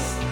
Christ.